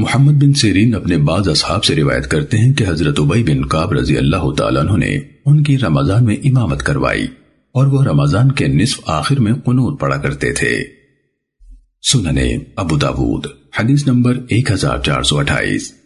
محمد بن سیرین اپنے بعض اصحاب سے روایت کرتے ہیں کہ حضرت عبی بن قاب رضی اللہ تعالیٰ عنہ نے ان کی رمضان میں امامت کروائی اور وہ رمضان کے نصف آخر میں قنوت پڑا کرتے تھے۔ سننے ابو داود، حدیث نمبر ایک ہزار چار سو اٹھائیس۔